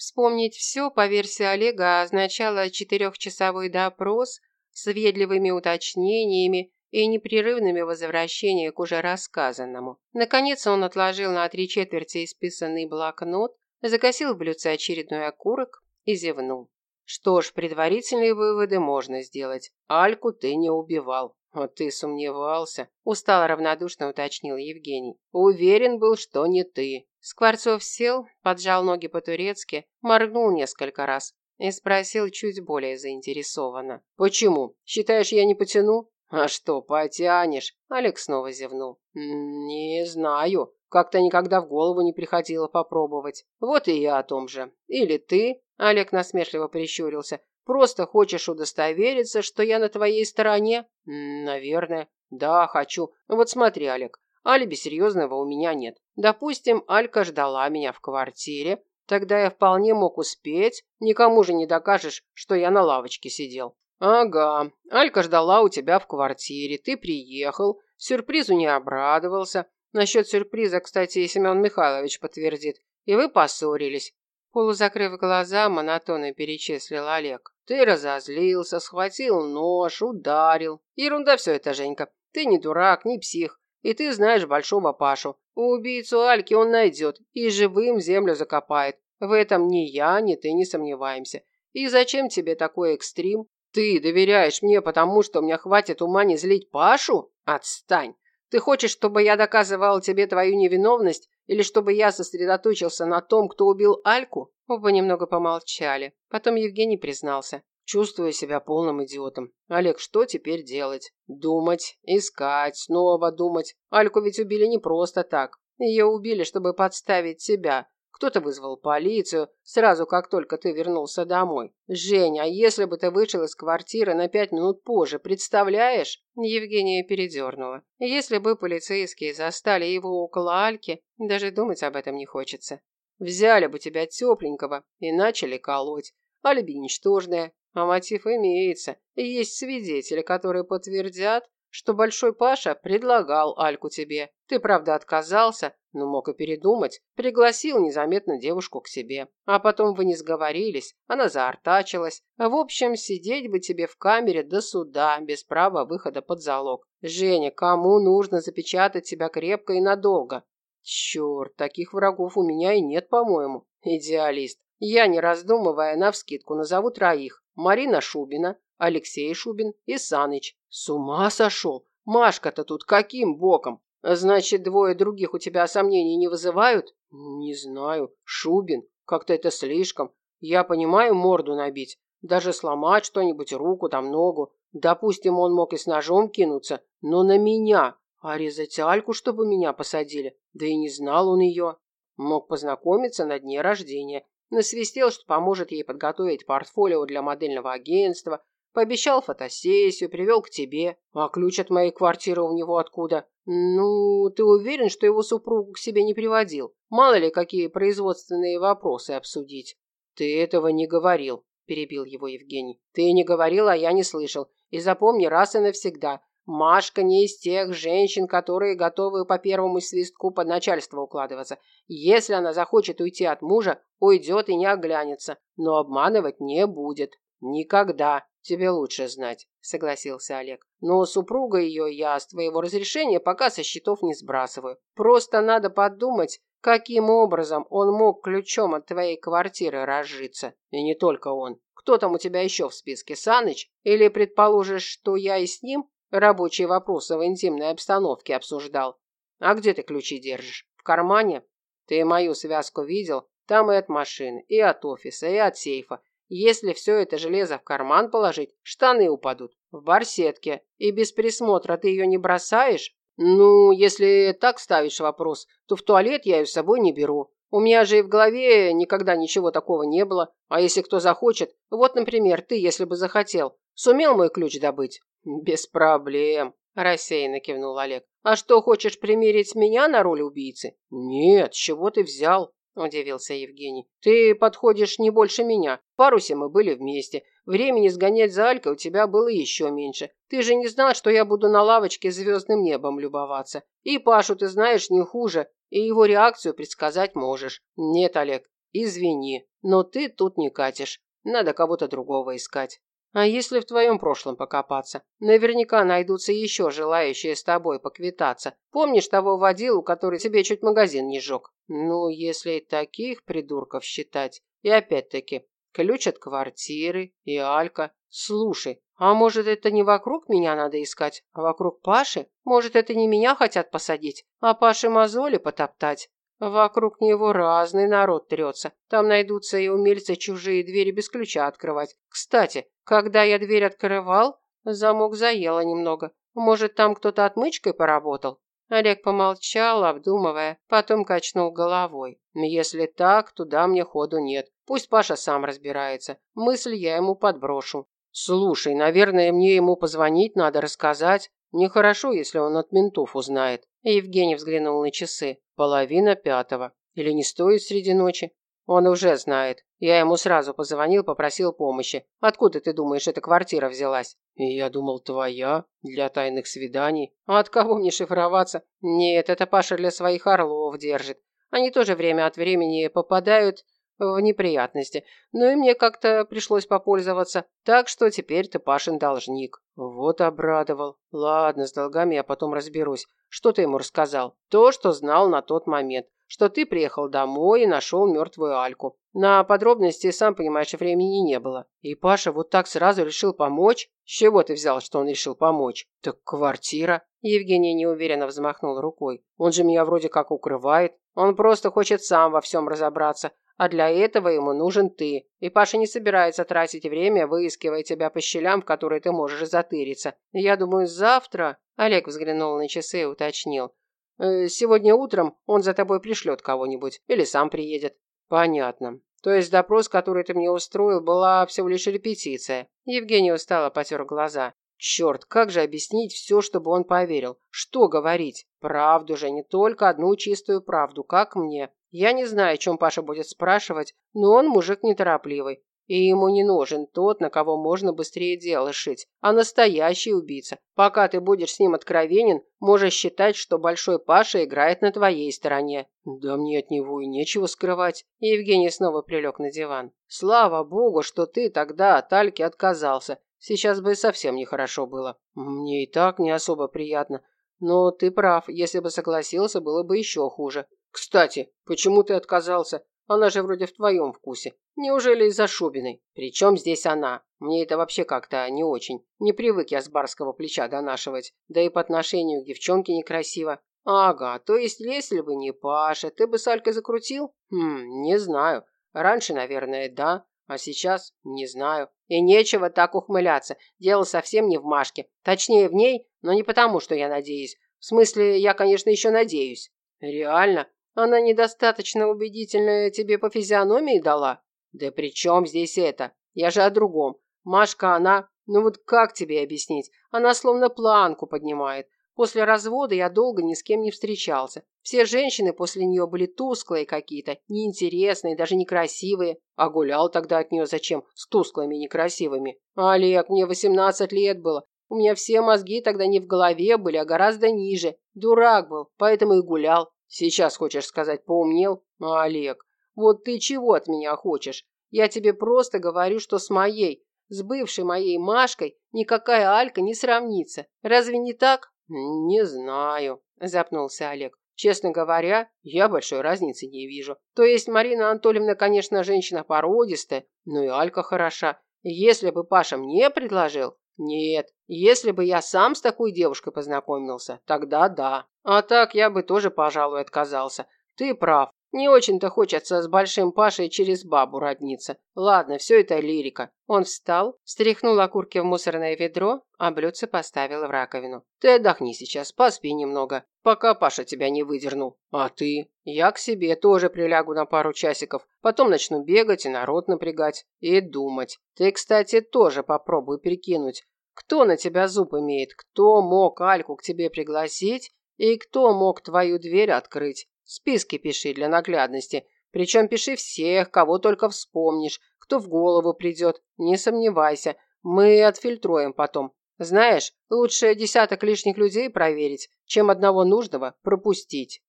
Вспомнить все, по версии Олега, означало четырехчасовой допрос с въедливыми уточнениями и непрерывными возвращениями к уже рассказанному. Наконец он отложил на три четверти исписанный блокнот, закосил в блюдце очередной окурок и зевнул. Что ж, предварительные выводы можно сделать. Альку ты не убивал. А ты сомневался? Устало равнодушно уточнил Евгений. Уверен был, что не ты. Скворцов сел, поджал ноги по-турецки, моргнул несколько раз и спросил чуть более заинтересованно. «Почему? Считаешь, я не потяну?» «А что, потянешь?» Олег снова зевнул. «Не знаю. Как-то никогда в голову не приходило попробовать. Вот и я о том же. Или ты?» Олег насмешливо прищурился. «Просто хочешь удостовериться, что я на твоей стороне?» «Наверное. Да, хочу. Вот смотри, Олег, алиби серьезного у меня нет. Допустим, Алька ждала меня в квартире, тогда я вполне мог успеть, никому же не докажешь, что я на лавочке сидел. Ага, Алька ждала у тебя в квартире, ты приехал, сюрпризу не обрадовался. Насчет сюрприза, кстати, Семен Михайлович подтвердит. И вы поссорились. Полузакрыв глаза, монотонно перечислил Олег. Ты разозлился, схватил нож, ударил. Ерунда все это, Женька. Ты не дурак, не псих. И ты знаешь большого Пашу. Убийцу Альки он найдет и живым землю закопает. В этом ни я, ни ты не сомневаемся. И зачем тебе такой экстрим? Ты доверяешь мне, потому что у меня хватит ума не злить Пашу? Отстань. Ты хочешь, чтобы я доказывал тебе твою невиновность или чтобы я сосредоточился на том, кто убил Альку? Оба немного помолчали. Потом Евгений признался. Чувствую себя полным идиотом. Олег, что теперь делать? Думать, искать, снова думать. Альку ведь убили не просто так. Ее убили, чтобы подставить себя. Кто-то вызвал полицию, сразу как только ты вернулся домой. Женя, а если бы ты вышел из квартиры на пять минут позже, представляешь? Евгения передернула. Если бы полицейские застали его около Альки, даже думать об этом не хочется. Взяли бы тебя тепленького и начали колоть. Алиби ничтожное, а мотив имеется. Есть свидетели, которые подтвердят, что Большой Паша предлагал Альку тебе. Ты, правда, отказался, но мог и передумать. Пригласил незаметно девушку к себе. А потом вы не сговорились, она заортачилась. В общем, сидеть бы тебе в камере до суда, без права выхода под залог. Женя, кому нужно запечатать тебя крепко и надолго? Черт, таких врагов у меня и нет, по-моему. Идеалист. Я, не раздумывая, навскидку назову троих. Марина Шубина, Алексей Шубин и Саныч. С ума сошел? Машка-то тут каким боком? Значит, двое других у тебя сомнений не вызывают? Не знаю. Шубин. Как-то это слишком. Я понимаю морду набить. Даже сломать что-нибудь, руку там, ногу. Допустим, он мог и с ножом кинуться, но на меня. А резать Альку, чтобы меня посадили? Да и не знал он ее. Мог познакомиться на дне рождения. Насвистел, что поможет ей подготовить портфолио для модельного агентства, пообещал фотосессию, привел к тебе. А ключ от моей квартиры у него откуда? Ну, ты уверен, что его супругу к себе не приводил? Мало ли, какие производственные вопросы обсудить. Ты этого не говорил, перебил его Евгений. Ты не говорил, а я не слышал. И запомни раз и навсегда, Машка не из тех женщин, которые готовы по первому свистку под начальство укладываться. Если она захочет уйти от мужа, уйдет и не оглянется, но обманывать не будет. Никогда. Тебе лучше знать, согласился Олег. Но супруга ее я с твоего разрешения пока со счетов не сбрасываю. Просто надо подумать, каким образом он мог ключом от твоей квартиры разжиться. И не только он. Кто там у тебя еще в списке, Саныч? Или предположишь, что я и с ним? Рабочие вопросы в интимной обстановке обсуждал. А где ты ключи держишь? В кармане? Ты мою связку видел? Там и от машины, и от офиса, и от сейфа. Если все это железо в карман положить, штаны упадут. В барсетке. И без присмотра ты ее не бросаешь? Ну, если так ставишь вопрос, то в туалет я ее с собой не беру. У меня же и в голове никогда ничего такого не было. А если кто захочет, вот, например, ты, если бы захотел, сумел мой ключ добыть? «Без проблем», – рассеянно кивнул Олег. «А что, хочешь примерить меня на роль убийцы?» «Нет, чего ты взял?» – удивился Евгений. «Ты подходишь не больше меня. В парусе мы были вместе. Времени сгонять за Алькой у тебя было еще меньше. Ты же не знал, что я буду на лавочке звездным небом любоваться. И Пашу ты знаешь не хуже, и его реакцию предсказать можешь. Нет, Олег, извини, но ты тут не катишь. Надо кого-то другого искать. А если в твоем прошлом покопаться? Наверняка найдутся еще желающие с тобой поквитаться. Помнишь того водилу, который тебе чуть магазин не сжег? Ну, если таких придурков считать. И опять-таки, ключ от квартиры и Алька. Слушай, а может это не вокруг меня надо искать, а вокруг Паши? Может это не меня хотят посадить, а Паше мозоли потоптать? Вокруг него разный народ трется. Там найдутся и умельцы чужие двери без ключа открывать. Кстати, когда я дверь открывал, замок заело немного. Может, там кто-то отмычкой поработал? Олег помолчал, обдумывая, потом качнул головой. Если так, туда мне ходу нет. Пусть Паша сам разбирается. Мысль я ему подброшу. Слушай, наверное, мне ему позвонить надо рассказать. Нехорошо, если он от ментов узнает. Евгений взглянул на часы. Половина пятого. Или не стоит среди ночи? Он уже знает. Я ему сразу позвонил, попросил помощи. Откуда ты думаешь, эта квартира взялась? Я думал, твоя, для тайных свиданий. А от кого мне шифроваться? Нет, это Паша для своих орлов держит. Они тоже время от времени попадают в неприятности. Но и мне как-то пришлось попользоваться. Так что теперь ты Пашин должник. Вот обрадовал. Ладно, с долгами я потом разберусь. Что ты ему рассказал? То, что знал на тот момент. Что ты приехал домой и нашел мертвую Альку. На подробности, сам понимаешь, времени не было. И Паша вот так сразу решил помочь? С чего ты взял, что он решил помочь? Так квартира. Евгений неуверенно взмахнул рукой. Он же меня вроде как укрывает. Он просто хочет сам во всем разобраться. А для этого ему нужен ты. И Паша не собирается тратить время, выискивая тебя по щелям, в которые ты можешь затыриться. Я думаю, завтра...» Олег взглянул на часы и уточнил. «Э, «Сегодня утром он за тобой пришлет кого-нибудь. Или сам приедет». «Понятно. То есть допрос, который ты мне устроил, была всего лишь репетиция». Евгений устало потер глаза. Черт, как же объяснить все, чтобы он поверил? Что говорить? Правду же, не только одну чистую правду, как мне. Я не знаю, о чем Паша будет спрашивать, но он мужик неторопливый. И ему не нужен тот, на кого можно быстрее дело шить, а настоящий убийца. Пока ты будешь с ним откровенен, можешь считать, что Большой Паша играет на твоей стороне. Да мне от него и нечего скрывать. Евгений снова прилег на диван. Слава богу, что ты тогда от Альки отказался. Сейчас бы совсем нехорошо было. Мне и так не особо приятно. Но ты прав, если бы согласился, было бы еще хуже. Кстати, почему ты отказался? Она же вроде в твоем вкусе. Неужели из-за Шубиной? Причем здесь она? Мне это вообще как-то не очень. Не привык я с барского плеча донашивать. Да и по отношению к девчонке некрасиво. Ага, то есть если бы не Паша, ты бы с Алькой закрутил? Хм, не знаю. Раньше, наверное, да. А сейчас не знаю. И нечего так ухмыляться. Дело совсем не в Машке. Точнее, в ней, но не потому, что я надеюсь. В смысле, я, конечно, еще надеюсь. Реально? Она недостаточно убедительная тебе по физиономии дала? Да при чем здесь это? Я же о другом. Машка, она... Ну вот как тебе объяснить? Она словно планку поднимает. После развода я долго ни с кем не встречался. Все женщины после нее были тусклые какие-то, неинтересные, даже некрасивые. А гулял тогда от нее зачем? С тусклыми некрасивыми. Олег, мне 18 лет было. У меня все мозги тогда не в голове были, а гораздо ниже. Дурак был, поэтому и гулял. Сейчас хочешь сказать, поумнел? Олег, вот ты чего от меня хочешь? Я тебе просто говорю, что с моей, с бывшей моей Машкой никакая Алька не сравнится. Разве не так? Не знаю, запнулся Олег. Честно говоря, я большой разницы не вижу. То есть Марина Анатольевна, конечно, женщина породистая, но и Алька хороша. Если бы Паша мне предложил, нет, если бы я сам с такой девушкой познакомился, тогда да. А так я бы тоже, пожалуй, отказался. Ты прав. Не очень-то хочется с Большим Пашей через бабу родниться. Ладно, все это лирика. Он встал, стряхнул окурки в мусорное ведро, а блюдце поставил в раковину. Ты отдохни сейчас, поспи немного, пока Паша тебя не выдернул. А ты? Я к себе тоже прилягу на пару часиков. Потом начну бегать и народ напрягать. И думать. Ты, кстати, тоже попробуй прикинуть. Кто на тебя зуб имеет? Кто мог Альку к тебе пригласить? И кто мог твою дверь открыть? Списки пиши для наглядности. Причем пиши всех, кого только вспомнишь, кто в голову придет. Не сомневайся, мы отфильтруем потом. Знаешь, лучше десяток лишних людей проверить, чем одного нужного пропустить.